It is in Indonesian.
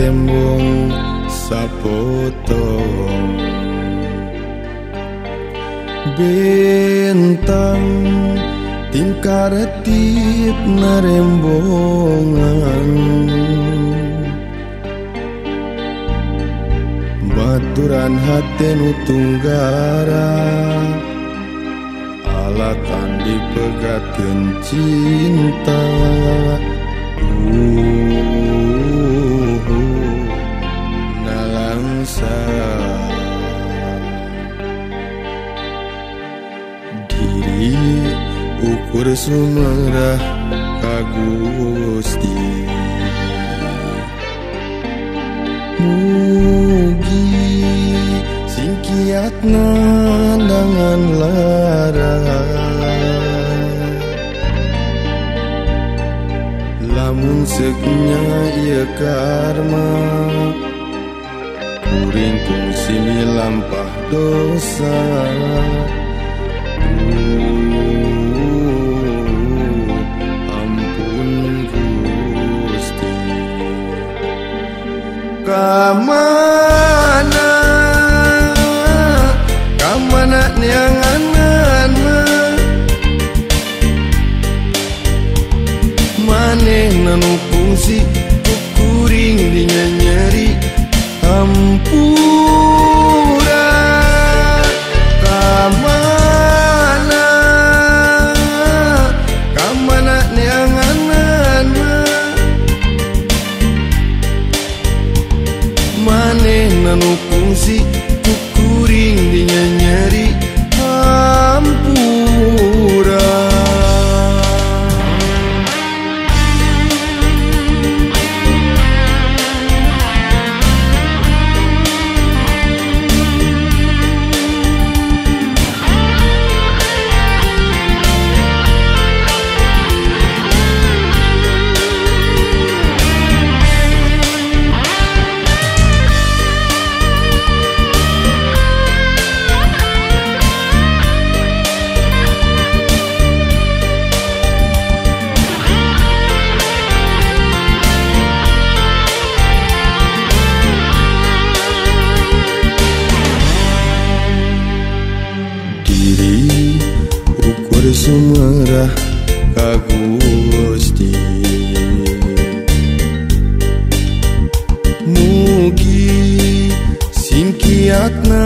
tembong sapotong Bentang tingkar tip narembongan Baturan hatenu tunggara Alatan dipegatkan cinta ukur sumerah kagusti. Mugi singkiat nandangan lara Lamun seknya ia karma. Kuring kungsi lampah dosa. Kamana sumerah ka Gusti Mugi singkiatna